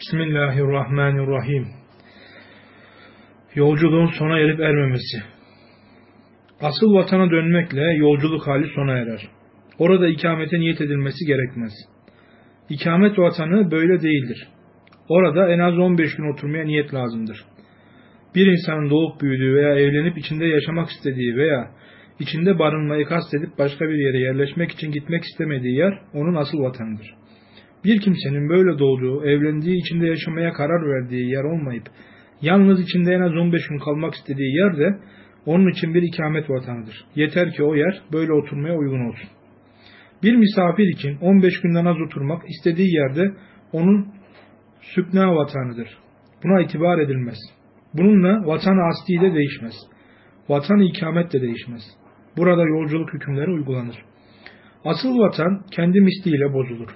Bismillahirrahmanirrahim. Yolculuğun sona erip ermemesi. Asıl vatana dönmekle yolculuk hali sona erer. Orada ikamete niyet edilmesi gerekmez. İkamet vatanı böyle değildir. Orada en az 15 gün oturmaya niyet lazımdır. Bir insanın doğup büyüdüğü veya evlenip içinde yaşamak istediği veya içinde barınmayı kastedip başka bir yere yerleşmek için gitmek istemediği yer onun asıl vatanıdır. Bir kimsenin böyle doğduğu, evlendiği, içinde yaşamaya karar verdiği yer olmayıp, yalnız içinde en az 15 gün kalmak istediği yer de onun için bir ikamet vatanıdır. Yeter ki o yer böyle oturmaya uygun olsun. Bir misafir için 15 günden az oturmak istediği yerde onun sükna vatanıdır. Buna itibar edilmez. Bununla vatan asli de değişmez. Vatan ikamet de değişmez. Burada yolculuk hükümleri uygulanır. Asıl vatan kendi misliyle bozulur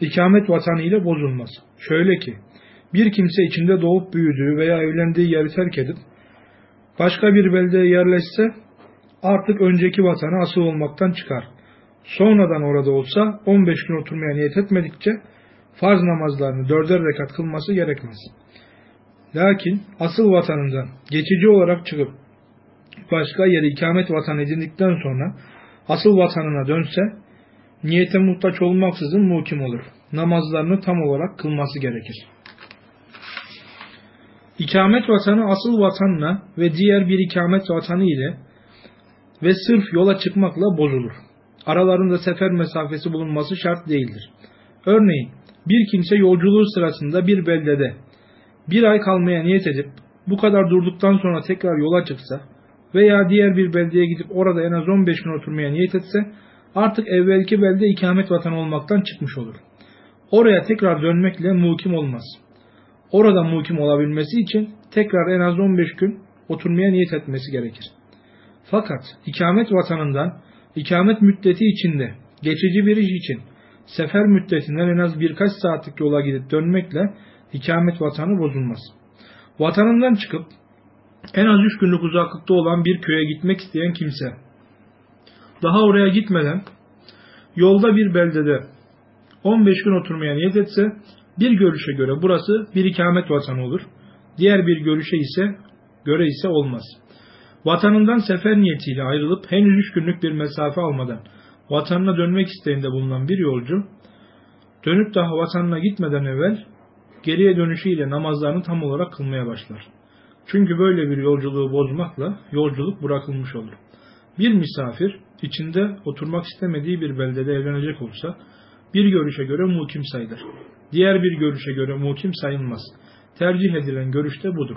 ikamet vatanı ile bozulmaz. Şöyle ki, bir kimse içinde doğup büyüdüğü veya evlendiği yeri terk edip, başka bir beldeye yerleşse, artık önceki vatanı asıl olmaktan çıkar. Sonradan orada olsa, 15 gün oturmaya niyet etmedikçe, farz namazlarını dörder rekat kılması gerekmez. Lakin asıl vatanından geçici olarak çıkıp, başka yeri ikamet vatanı edindikten sonra, asıl vatanına dönse, niyete muhtaç olmaksızın muhkim olur. Namazlarını tam olarak kılması gerekir. İkamet vatanı asıl vatanla ve diğer bir ikamet vatanı ile ve sırf yola çıkmakla bozulur. Aralarında sefer mesafesi bulunması şart değildir. Örneğin bir kimse yolculuğu sırasında bir beldede bir ay kalmaya niyet edip bu kadar durduktan sonra tekrar yola çıksa veya diğer bir beldeye gidip orada en az 15 gün oturmaya niyet etse artık evvelki belde ikamet vatanı olmaktan çıkmış olur. Oraya tekrar dönmekle muhkim olmaz. Orada muhkim olabilmesi için tekrar en az 15 gün oturmaya niyet etmesi gerekir. Fakat ikamet vatanından ikamet müddeti içinde geçici bir iş için sefer müddetinden en az birkaç saatlik yola gidip dönmekle ikamet vatanı bozulmaz. Vatanından çıkıp en az 3 günlük uzaklıkta olan bir köye gitmek isteyen kimse daha oraya gitmeden yolda bir beldede 15 gün oturmaya niyet etse bir görüşe göre burası bir ikamet vatanı olur. Diğer bir görüşe ise göre ise olmaz. Vatanından sefer niyetiyle ayrılıp henüz 3 günlük bir mesafe almadan vatanına dönmek isteğinde bulunan bir yolcu dönüp daha vatanına gitmeden evvel geriye dönüşüyle namazlarını tam olarak kılmaya başlar. Çünkü böyle bir yolculuğu bozmakla yolculuk bırakılmış olur. Bir misafir içinde oturmak istemediği bir beldede evlenecek olsa bir görüşe göre muhkim sayılır. Diğer bir görüşe göre muhkim sayılmaz. Tercih edilen görüş de budur.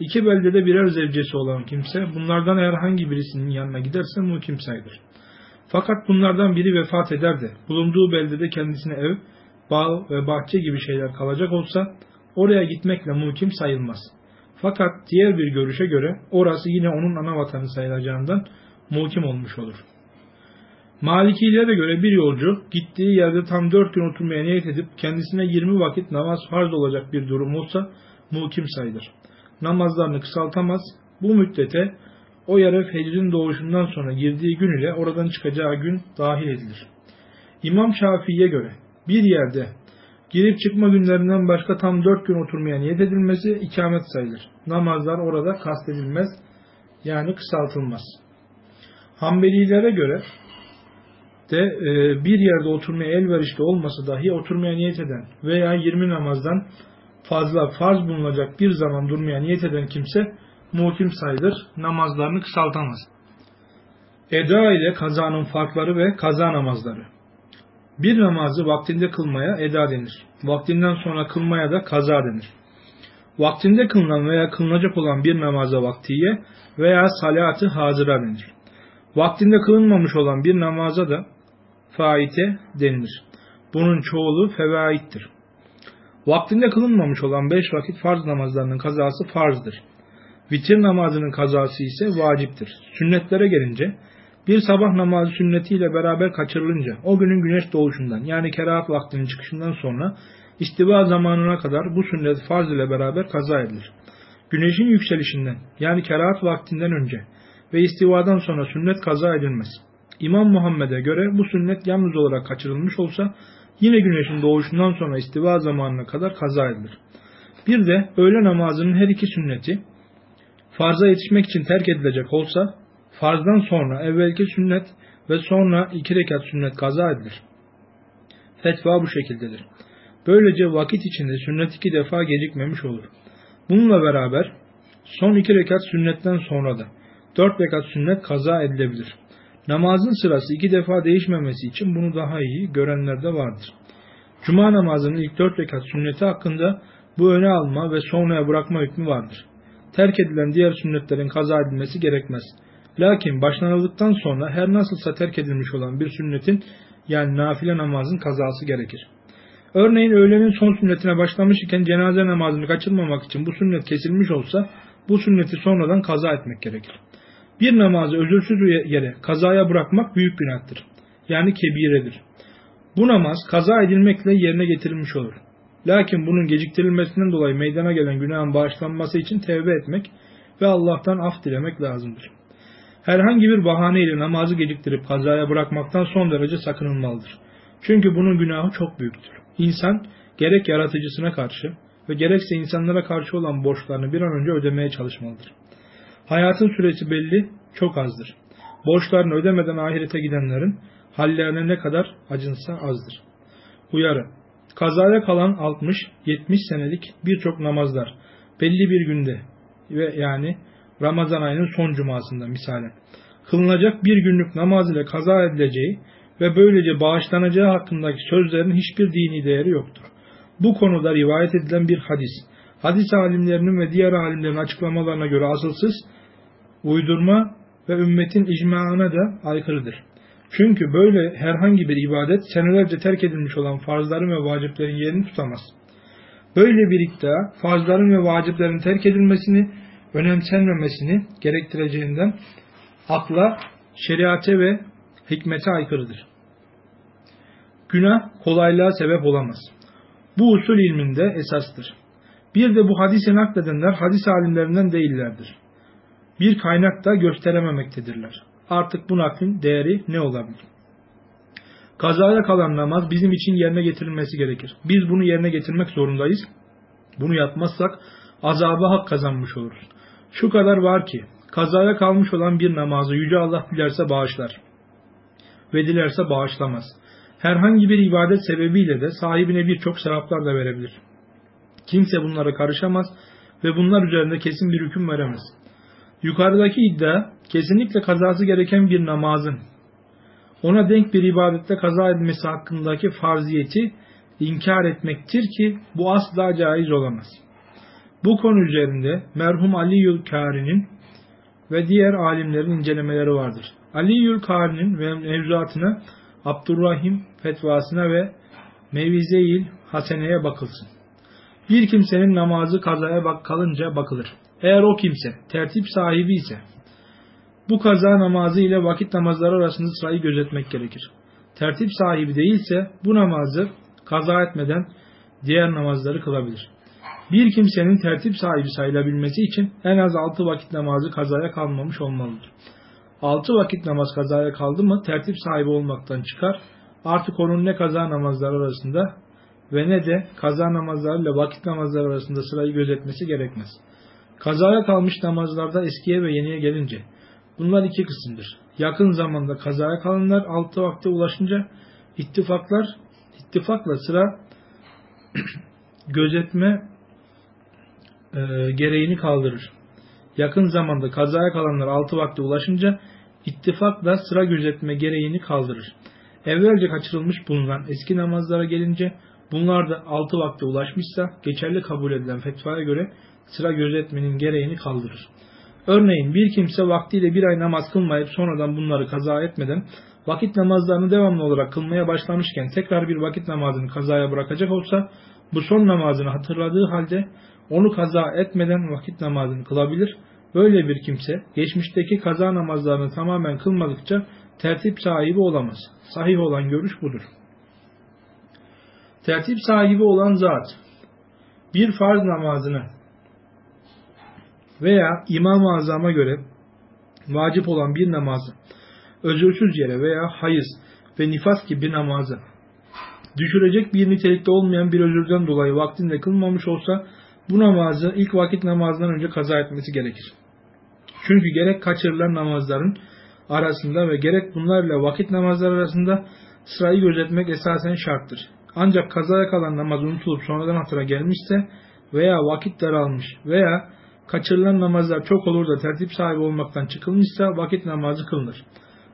İki beldede birer zevcesi olan kimse bunlardan herhangi birisinin yanına giderse muhkim sayılır. Fakat bunlardan biri vefat eder de bulunduğu beldede kendisine ev, bağ ve bahçe gibi şeyler kalacak olsa oraya gitmekle muhkim sayılmaz. Fakat diğer bir görüşe göre orası yine onun ana vatanı sayılacağından muhkim olmuş olur. Malikilere göre bir yolcu gittiği yerde tam dört gün oturmaya niyet edip kendisine 20 vakit namaz farz olacak bir durum olsa muhkim sayılır. Namazlarını kısaltamaz. Bu müddete o yere fecrin doğuşundan sonra girdiği gün ile oradan çıkacağı gün dahil edilir. İmam Şafii'ye göre bir yerde girip çıkma günlerinden başka tam dört gün oturmaya niyet edilmesi ikamet sayılır. Namazlar orada kastedilmez yani kısaltılmaz. Hanbelilere göre de e, bir yerde oturmaya elverişli olması dahi oturmaya niyet eden veya 20 namazdan fazla farz bulunacak bir zaman durmaya niyet eden kimse muhkim sayılır, namazlarını kısaltamaz. Eda ile kazanın farkları ve kaza namazları. Bir namazı vaktinde kılmaya eda denir. Vaktinden sonra kılmaya da kaza denir. Vaktinde kılınan veya kılınacak olan bir namaza vaktiye veya salatı hazıra denir. Vaktinde kılınmamış olan bir namaza da faite denilir. Bunun çoğulu fevaittir. Vaktinde kılınmamış olan beş vakit farz namazlarının kazası farzdır. Vitir namazının kazası ise vaciptir. Sünnetlere gelince bir sabah namazı sünnetiyle beraber kaçırılınca o günün güneş doğuşundan yani kerahat vaktinin çıkışından sonra istiva zamanına kadar bu sünnet farz ile beraber kaza edilir. Güneşin yükselişinden yani kerahat vaktinden önce ve istivadan sonra sünnet kaza edilmez. İmam Muhammed'e göre bu sünnet yalnız olarak kaçırılmış olsa Yine güneşin doğuşundan sonra istiva zamanına kadar kaza edilir. Bir de öğle namazının her iki sünneti farza yetişmek için terk edilecek olsa farzdan sonra evvelki sünnet ve sonra iki rekat sünnet kaza edilir. Fetva bu şekildedir. Böylece vakit içinde sünnet iki defa gecikmemiş olur. Bununla beraber son iki rekat sünnetten sonra da dört rekat sünnet kaza edilebilir. Namazın sırası iki defa değişmemesi için bunu daha iyi görenler de vardır. Cuma namazının ilk dört rekat sünneti hakkında bu öne alma ve sonraya bırakma hükmü vardır. Terk edilen diğer sünnetlerin kaza edilmesi gerekmez. Lakin başlanıldıktan sonra her nasılsa terk edilmiş olan bir sünnetin yani nafile namazın kazası gerekir. Örneğin öğlenin son sünnetine başlamış iken cenaze namazını kaçırmamak için bu sünnet kesilmiş olsa bu sünneti sonradan kaza etmek gerekir. Bir namazı özürsüz yere kazaya bırakmak büyük günahtır. Yani kebiredir. Bu namaz kaza edilmekle yerine getirilmiş olur. Lakin bunun geciktirilmesinden dolayı meydana gelen günahın bağışlanması için tevbe etmek ve Allah'tan af dilemek lazımdır. Herhangi bir bahaneyle namazı geciktirip kazaya bırakmaktan son derece sakınılmalıdır. Çünkü bunun günahı çok büyüktür. İnsan gerek yaratıcısına karşı ve gerekse insanlara karşı olan borçlarını bir an önce ödemeye çalışmalıdır. Hayatın süresi belli, çok azdır. Borçlarını ödemeden ahirete gidenlerin hallerine ne kadar acınsa azdır. Uyarı Kazaya kalan 60-70 senelik birçok namazlar belli bir günde ve yani Ramazan ayının son cumasında misalen kılınacak bir günlük namaz ile kaza edileceği ve böylece bağışlanacağı hakkındaki sözlerin hiçbir dini değeri yoktur. Bu konuda rivayet edilen bir hadis, hadis alimlerinin ve diğer alimlerin açıklamalarına göre asılsız, uydurma ve ümmetin icmaına da aykırıdır. Çünkü böyle herhangi bir ibadet senelerce terk edilmiş olan farzların ve vaciplerin yerini tutamaz. Böyle bir iddia farzların ve vaciplerin terk edilmesini, önemsenmemesini gerektireceğinden akla, şeriate ve hikmete aykırıdır. Günah kolaylığa sebep olamaz. Bu usul ilminde esastır. Bir de bu hadise nakledenler hadis alimlerinden değillerdir. Bir kaynak da gösterememektedirler. Artık bu naklin değeri ne olabilir? Kazaya kalan namaz bizim için yerine getirilmesi gerekir. Biz bunu yerine getirmek zorundayız. Bunu yapmazsak azabı hak kazanmış oluruz. Şu kadar var ki kazaya kalmış olan bir namazı Yüce Allah dilerse bağışlar ve dilerse bağışlamaz. Herhangi bir ibadet sebebiyle de sahibine birçok sevaplar da verebilir. Kimse bunlara karışamaz ve bunlar üzerinde kesin bir hüküm veremez. Yukarıdaki iddia kesinlikle kazası gereken bir namazın ona denk bir ibadette kaza etmesi hakkındaki farziyeti inkar etmektir ki bu asla caiz olamaz. Bu konu üzerinde merhum Ali Yülkari'nin ve diğer alimlerin incelemeleri vardır. Ali Yülkari'nin ve mevzuatına Abdurrahim fetvasına ve Mevize-i Hasene'ye bakılsın. Bir kimsenin namazı kazaya bak kalınca bakılır. Eğer o kimse tertip sahibi ise bu kaza namazı ile vakit namazları arasında sırayı gözetmek gerekir. Tertip sahibi değilse bu namazı kaza etmeden diğer namazları kılabilir. Bir kimsenin tertip sahibi sayılabilmesi için en az altı vakit namazı kazaya kalmamış olmalıdır. Altı vakit namaz kazaya kaldı mı tertip sahibi olmaktan çıkar. Artık onun ne kaza namazları arasında ve ne de kaza namazları ile vakit namazları arasında sırayı gözetmesi gerekmez. Kazaya kalmış namazlarda eskiye ve yeniye gelince bunlar iki kısımdır. Yakın zamanda kazaya kalanlar altı vakte ulaşınca ittifaklar ittifakla sıra gözetme e, gereğini kaldırır. Yakın zamanda kazaya kalanlar altı vakte ulaşınca ittifakla sıra gözetme gereğini kaldırır. Evvelce kaçırılmış bulunan eski namazlara gelince bunlar da altı vakte ulaşmışsa geçerli kabul edilen fetvaya göre sıra gözetmenin gereğini kaldırır. Örneğin bir kimse vaktiyle bir ay namaz kılmayıp sonradan bunları kaza etmeden vakit namazlarını devamlı olarak kılmaya başlamışken tekrar bir vakit namazını kazaya bırakacak olsa bu son namazını hatırladığı halde onu kaza etmeden vakit namazını kılabilir. Böyle bir kimse geçmişteki kaza namazlarını tamamen kılmadıkça tertip sahibi olamaz. Sahih olan görüş budur. Tertip sahibi olan zat bir farz namazını veya İmam-ı Azam'a göre vacip olan bir namazı özürsüz yere veya hayız ve nifas gibi namazı düşürecek bir nitelikte olmayan bir özürden dolayı vaktinde kılmamış olsa bu namazı ilk vakit namazından önce kaza etmesi gerekir. Çünkü gerek kaçırılan namazların arasında ve gerek bunlarla vakit namazları arasında sırayı gözetmek esasen şarttır. Ancak kazaya kalan namaz unutulup sonradan hatıra gelmişse veya vakit daralmış veya kaçırılan namazlar çok olur da tertip sahibi olmaktan çıkılmışsa vakit namazı kılınır.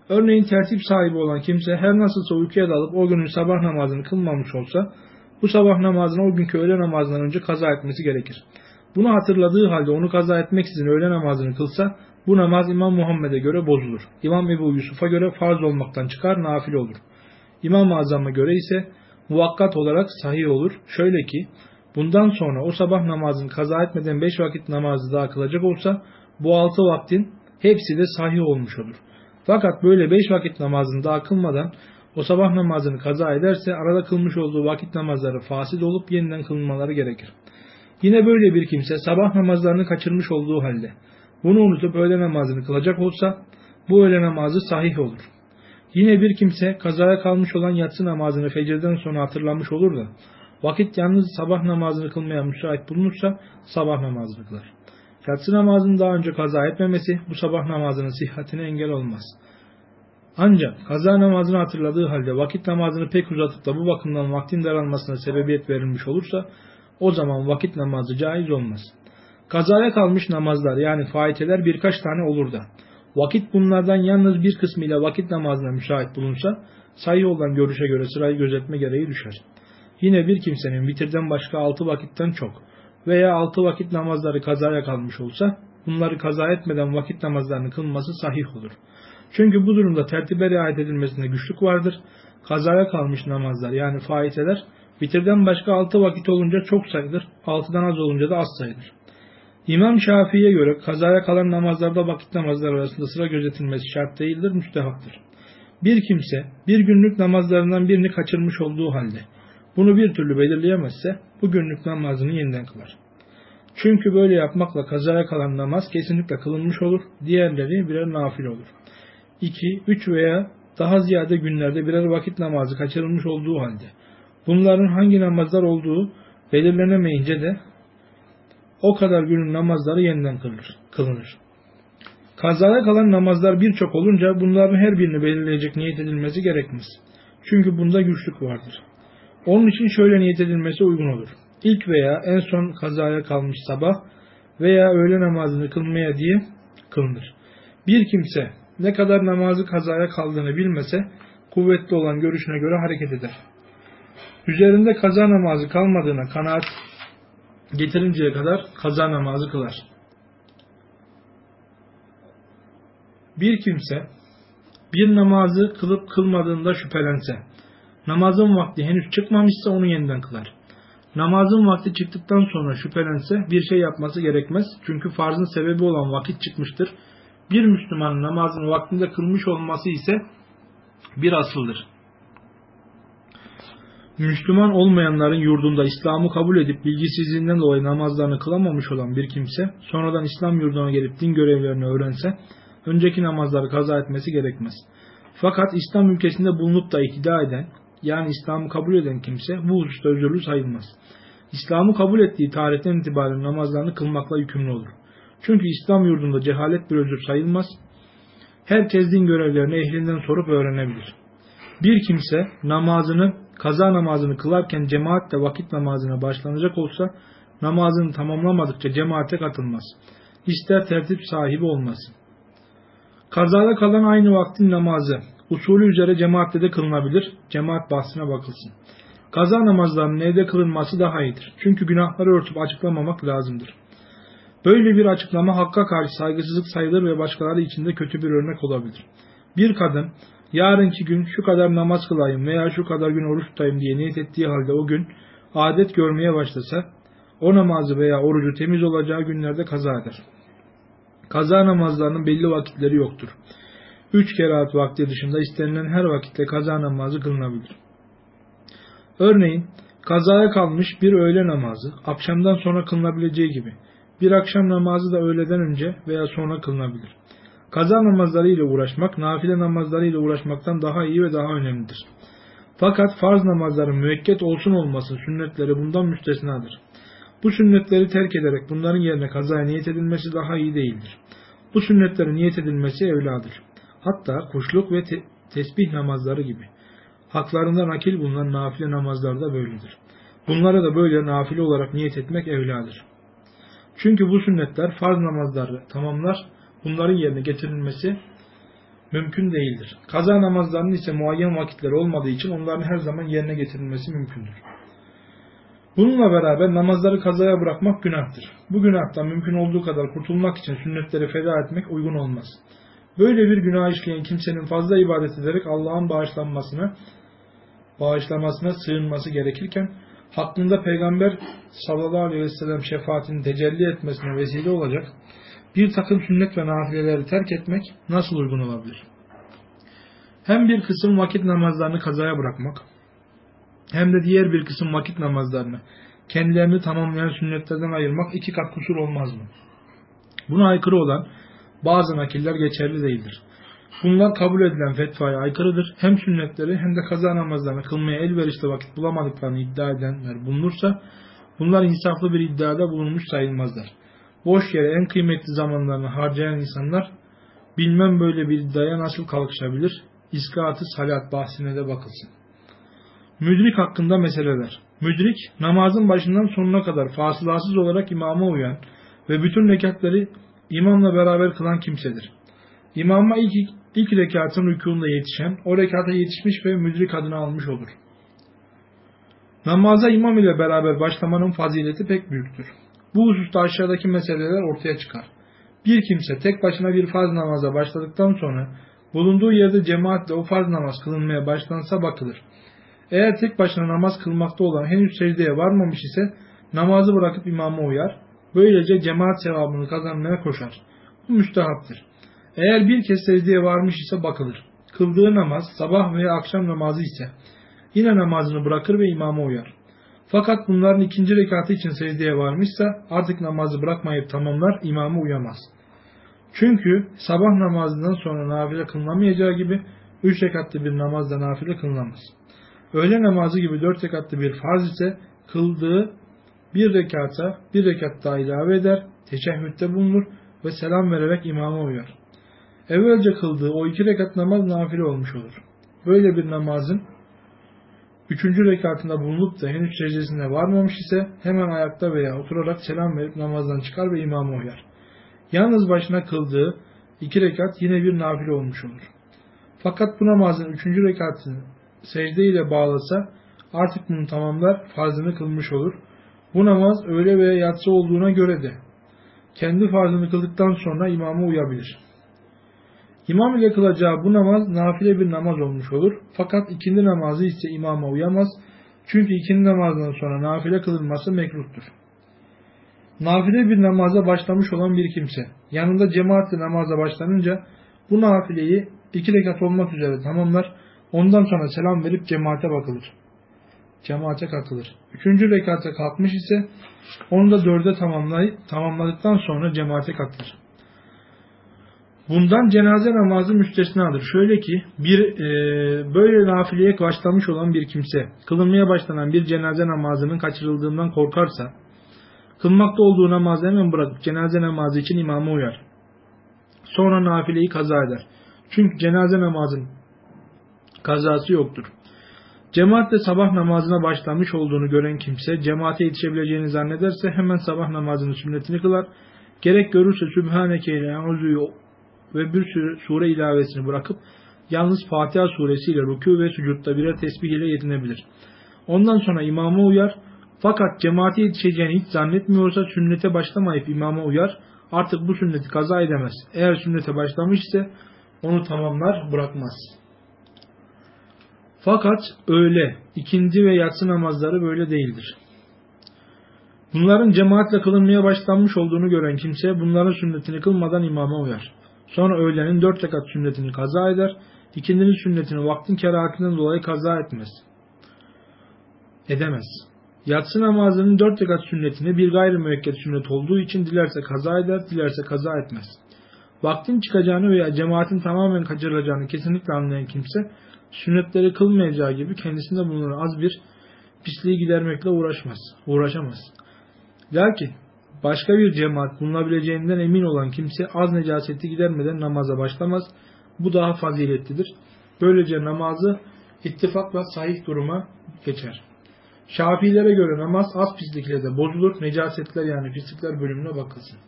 Örneğin tertip sahibi olan kimse her nasılsa uykuya dalıp o günün sabah namazını kılmamış olsa bu sabah namazını o günkü öğle namazından önce kaza etmesi gerekir. Bunu hatırladığı halde onu kaza etmeksizin öğle namazını kılsa bu namaz İmam Muhammed'e göre bozulur. İmam Ebu Yusuf'a göre farz olmaktan çıkar nafile olur. İmam-ı Azam'a göre ise muvakkat olarak sahih olur. Şöyle ki bundan sonra o sabah namazını kaza etmeden beş vakit namazı daha kılacak olsa bu altı vaktin hepsi de sahih olmuş olur. Fakat böyle beş vakit namazını daha kılmadan o sabah namazını kaza ederse arada kılmış olduğu vakit namazları fasit olup yeniden kılınmaları gerekir. Yine böyle bir kimse sabah namazlarını kaçırmış olduğu halde bunu unutup öğle namazını kılacak olsa bu öğle namazı sahih olur. Yine bir kimse kazaya kalmış olan yatsı namazını fecirden sonra hatırlamış olur da vakit yalnız sabah namazını kılmaya müsait bulunursa sabah namazını kılar. Yatsı namazını daha önce kaza etmemesi bu sabah namazının sıhhatine engel olmaz. Ancak kaza namazını hatırladığı halde vakit namazını pek uzatıp da bu bakımdan vaktin daralmasına sebebiyet verilmiş olursa o zaman vakit namazı caiz olmaz. Kazaya kalmış namazlar yani faiteler birkaç tane olur da vakit bunlardan yalnız bir kısmıyla vakit namazına müsait bulunsa sayı olan görüşe göre sırayı gözetme gereği düşer. Yine bir kimsenin vitirden başka altı vakitten çok veya altı vakit namazları kazaya kalmış olsa bunları kaza etmeden vakit namazlarını kılması sahih olur. Çünkü bu durumda tertibe riayet edilmesinde güçlük vardır. Kazaya kalmış namazlar yani faiteler vitirden başka altı vakit olunca çok sayılır, altıdan az olunca da az sayılır. İmam Şafii'ye göre kazaya kalan namazlarda vakit namazları arasında sıra gözetilmesi şart değildir, müstehaptır. Bir kimse bir günlük namazlarından birini kaçırmış olduğu halde bunu bir türlü belirleyemezse bu günlük namazını yeniden kılar. Çünkü böyle yapmakla kazaya kalan namaz kesinlikle kılınmış olur, diğerleri birer nafile olur. 2, 3 veya daha ziyade günlerde birer vakit namazı kaçırılmış olduğu halde bunların hangi namazlar olduğu belirlenemeyince de o kadar günün namazları yeniden kılınır. kılınır. Kazaya kalan namazlar birçok olunca bunların her birini belirleyecek niyet edilmesi gerekmez. Çünkü bunda güçlük vardır. Onun için şöyle niyet edilmesi uygun olur. İlk veya en son kazaya kalmış sabah veya öğle namazını kılmaya diye kılınır. Bir kimse ne kadar namazı kazaya kaldığını bilmese kuvvetli olan görüşüne göre hareket eder. Üzerinde kaza namazı kalmadığına kanaat getirinceye kadar kaza namazı kılar. Bir kimse bir namazı kılıp kılmadığında şüphelense, namazın vakti henüz çıkmamışsa onu yeniden kılar. Namazın vakti çıktıktan sonra şüphelense bir şey yapması gerekmez. Çünkü farzın sebebi olan vakit çıkmıştır. Bir Müslümanın namazını vaktinde kılmış olması ise bir asıldır. Müslüman olmayanların yurdunda İslam'ı kabul edip bilgisizliğinden dolayı namazlarını kılamamış olan bir kimse sonradan İslam yurduna gelip din görevlerini öğrense önceki namazları kaza etmesi gerekmez. Fakat İslam ülkesinde bulunup da iktida eden yani İslam'ı kabul eden kimse bu hususta özürlü sayılmaz. İslam'ı kabul ettiği tarihten itibaren namazlarını kılmakla yükümlü olur. Çünkü İslam yurdunda cehalet bir özür sayılmaz. Herkes din görevlerini ehlinden sorup öğrenebilir. Bir kimse namazını, kaza namazını kılarken cemaatle vakit namazına başlanacak olsa namazını tamamlamadıkça cemaate katılmaz. İster tertip sahibi olmaz. Kazada kalan aynı vaktin namazı usulü üzere cemaatle de kılınabilir. Cemaat bahsine bakılsın. Kaza namazlarının evde kılınması daha iyidir. Çünkü günahları örtüp açıklamamak lazımdır. Böyle bir açıklama hakka karşı saygısızlık sayılır ve başkaları için de kötü bir örnek olabilir. Bir kadın yarınki gün şu kadar namaz kılayım veya şu kadar gün oruç tutayım diye niyet ettiği halde o gün adet görmeye başlasa o namazı veya orucu temiz olacağı günlerde kaza eder. Kaza namazlarının belli vakitleri yoktur. Üç kerahat vakti dışında istenilen her vakitte kaza namazı kılınabilir. Örneğin kazaya kalmış bir öğle namazı akşamdan sonra kılınabileceği gibi bir akşam namazı da öğleden önce veya sonra kılınabilir. Kaza namazları ile uğraşmak, nafile namazları ile uğraşmaktan daha iyi ve daha önemlidir. Fakat farz namazların müekket olsun olması sünnetleri bundan müstesnadır. Bu sünnetleri terk ederek bunların yerine kazaya niyet edilmesi daha iyi değildir. Bu sünnetlerin niyet edilmesi evladır. Hatta kuşluk ve te tesbih namazları gibi. Haklarında nakil bulunan nafile namazlar da böyledir. Bunlara da böyle nafile olarak niyet etmek evladır. Çünkü bu sünnetler farz namazları tamamlar, bunların yerine getirilmesi mümkün değildir. Kaza namazlarının ise muayyen vakitleri olmadığı için onların her zaman yerine getirilmesi mümkündür. Bununla beraber namazları kazaya bırakmak günahtır. Bu günahtan mümkün olduğu kadar kurtulmak için sünnetleri feda etmek uygun olmaz. Böyle bir günah işleyen kimsenin fazla ibadet ederek Allah'ın bağışlanmasına, bağışlamasına sığınması gerekirken, hakkında Peygamber sallallahu aleyhi ve sellem şefaatini tecelli etmesine vesile olacak bir takım sünnet ve nafileleri terk etmek nasıl uygun olabilir? Hem bir kısım vakit namazlarını kazaya bırakmak, hem de diğer bir kısım vakit namazlarını kendilerini tamamlayan sünnetlerden ayırmak iki kat kusur olmaz mı? Buna aykırı olan bazı nakiller geçerli değildir. Bunlar kabul edilen fetvaya aykırıdır. Hem sünnetleri hem de kaza namazlarını kılmaya elverişli vakit bulamadıklarını iddia edenler bulunursa bunlar insaflı bir iddiada bulunmuş sayılmazlar. Boş yere en kıymetli zamanlarını harcayan insanlar bilmem böyle bir iddiaya nasıl kalkışabilir? İskatı salat bahsine de bakılsın. Müdrik hakkında meseleler. Müdrik, namazın başından sonuna kadar fasılasız olarak imama uyan ve bütün rekatları imamla beraber kılan kimsedir. İmama ilk, ilk rekatın rükûnda yetişen, o rekata yetişmiş ve müdrik adını almış olur. Namaza imam ile beraber başlamanın fazileti pek büyüktür. Bu hususta aşağıdaki meseleler ortaya çıkar. Bir kimse tek başına bir farz namaza başladıktan sonra bulunduğu yerde cemaatle o farz namaz kılınmaya başlansa bakılır. Eğer tek başına namaz kılmakta olan henüz secdeye varmamış ise namazı bırakıp imama uyar. Böylece cemaat sevabını kazanmaya koşar. Bu müstehaptır. Eğer bir kez secdeye varmış ise bakılır. Kıldığı namaz sabah veya akşam namazı ise yine namazını bırakır ve imama uyar. Fakat bunların ikinci rekatı için secdeye varmışsa artık namazı bırakmayıp tamamlar imamı uyamaz. Çünkü sabah namazından sonra nafile kılınamayacağı gibi üç rekatlı bir namazda nafile kılınamaz. Öğle namazı gibi dört rekatlı bir farz ise kıldığı bir rekata bir rekat daha ilave eder, teşehhütte bulunur ve selam vererek imama uyar. Evvelce kıldığı o iki rekat namaz nafile olmuş olur. Böyle bir namazın üçüncü rekatında bulunup da henüz secdesine varmamış ise hemen ayakta veya oturarak selam verip namazdan çıkar ve imama uyar. Yalnız başına kıldığı iki rekat yine bir nafile olmuş olur. Fakat bu namazın üçüncü rekatını secde ile bağlasa artık bunu tamamlar farzını kılmış olur. Bu namaz öğle veya yatsı olduğuna göre de kendi farzını kıldıktan sonra imama uyabilir. İmam ile kılacağı bu namaz nafile bir namaz olmuş olur. Fakat ikindi namazı ise imama uyamaz. Çünkü ikindi namazdan sonra nafile kılınması mekruhtur. Nafile bir namaza başlamış olan bir kimse yanında cemaatle namaza başlanınca bu nafileyi iki rekat olmak üzere tamamlar. Ondan sonra selam verip cemaate bakılır. Cemaate katılır. Üçüncü rekata kalkmış ise onu da dörde tamamlayıp tamamladıktan sonra cemaate katılır. Bundan cenaze namazı müstesnadır. Şöyle ki bir e, böyle nafileye başlamış olan bir kimse kılınmaya başlanan bir cenaze namazının kaçırıldığından korkarsa kılmakta olduğu namazı hemen bırakıp cenaze namazı için imama uyar. Sonra nafileyi kaza eder. Çünkü cenaze namazın kazası yoktur. Cemaatle sabah namazına başlamış olduğunu gören kimse cemaate yetişebileceğini zannederse hemen sabah namazının sünnetini kılar. Gerek görürse Sübhaneke ile ve bir sürü sure ilavesini bırakıp yalnız Fatiha suresiyle rükû ve sucutta birer tesbih ile yetinebilir. Ondan sonra imama uyar. Fakat cemaate yetişeceğini hiç zannetmiyorsa sünnete başlamayıp imama uyar. Artık bu sünneti kaza edemez. Eğer sünnete başlamış ise onu tamamlar bırakmaz. Fakat öğle, ikindi ve yatsı namazları böyle değildir. Bunların cemaatle kılınmaya başlanmış olduğunu gören kimse bunların sünnetini kılmadan imama uyar. Sonra öğlenin dört rekat sünnetini kaza eder. İkindinin sünnetini vaktin kerahatinden dolayı kaza etmez. Edemez. Yatsı namazının dört rekat sünnetini bir gayri müekket sünnet olduğu için dilerse kaza eder, dilerse kaza etmez. Vaktin çıkacağını veya cemaatin tamamen kaçırılacağını kesinlikle anlayan kimse sünnetleri kılmayacağı gibi kendisinde bulunan az bir pisliği gidermekle uğraşmaz, uğraşamaz. Lakin başka bir cemaat bulunabileceğinden emin olan kimse az necaseti gidermeden namaza başlamaz. Bu daha faziletlidir. Böylece namazı ittifakla sahih duruma geçer. Şafilere göre namaz az pislikle de bozulur. Necasetler yani pislikler bölümüne bakılsın.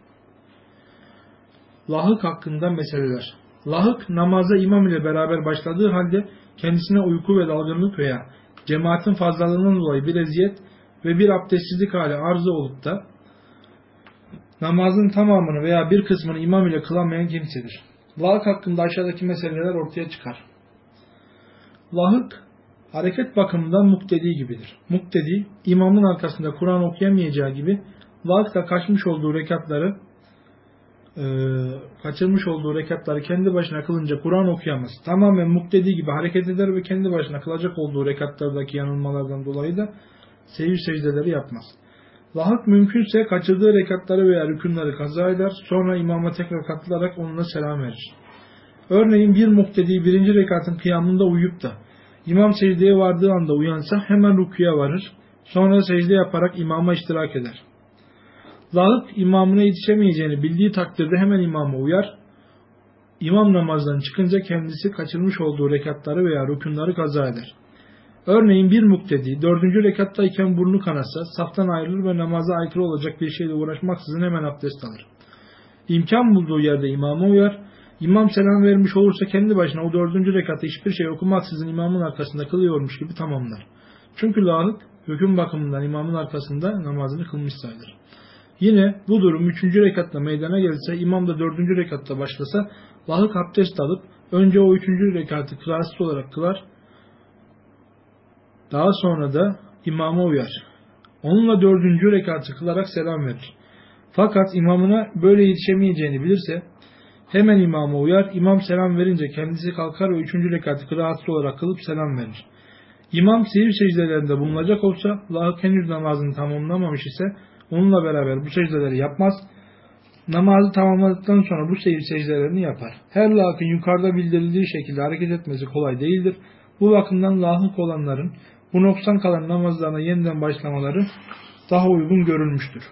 Lahık hakkında meseleler. Lahık namaza imam ile beraber başladığı halde kendisine uyku ve dalgınlık veya cemaatin fazlalığından dolayı bir eziyet ve bir abdestsizlik hali arzı olup da namazın tamamını veya bir kısmını imam ile kılamayan kimsedir. Lahık hakkında aşağıdaki meseleler ortaya çıkar. Lahık hareket bakımından muktedi gibidir. Muktedi imamın arkasında Kur'an okuyamayacağı gibi lahık da kaçmış olduğu rekatları e, kaçırmış olduğu rekatları kendi başına kılınca Kur'an okuyamaz. Tamamen muktedi gibi hareket eder ve kendi başına kılacak olduğu rekatlardaki yanılmalardan dolayı da seyir secdeleri yapmaz. Lahık mümkünse kaçırdığı rekatları veya rükünleri kaza eder, sonra imama tekrar katılarak onunla selam verir. Örneğin bir muktedi birinci rekatın kıyamında uyuyup da imam secdeye vardığı anda uyansa hemen rükuya varır, sonra secde yaparak imama iştirak eder. Lahık imamına yetişemeyeceğini bildiği takdirde hemen imama uyar, İmam namazdan çıkınca kendisi kaçırmış olduğu rekatları veya rükunları kaza eder. Örneğin bir muktedi dördüncü rekattayken burnu kanasa saftan ayrılır ve namaza aykırı olacak bir şeyle uğraşmaksızın hemen abdest alır. İmkan bulduğu yerde imama uyar. İmam selam vermiş olursa kendi başına o dördüncü rekatı hiçbir şey okumaksızın imamın arkasında kılıyormuş gibi tamamlar. Çünkü lahık hüküm bakımından imamın arkasında namazını kılmış sayılır. Yine bu durum üçüncü rekatta meydana gelirse imam da dördüncü rekatta başlasa lahık abdest alıp önce o üçüncü rekatı kılarsız olarak kılar daha sonra da imama uyar. Onunla dördüncü rekatı kılarak selam verir. Fakat imamına böyle yetişemeyeceğini bilirse hemen imama uyar. İmam selam verince kendisi kalkar ve üçüncü rekatı kıraatsız olarak kılıp selam verir. İmam seyir secdelerinde bulunacak olsa lahık henüz namazını tamamlamamış ise onunla beraber bu secdeleri yapmaz. Namazı tamamladıktan sonra bu secdelerini yapar. Her lahıkın yukarıda bildirildiği şekilde hareket etmesi kolay değildir. Bu bakımdan lahık olanların bu noksan kalan namazlarına yeniden başlamaları daha uygun görülmüştür.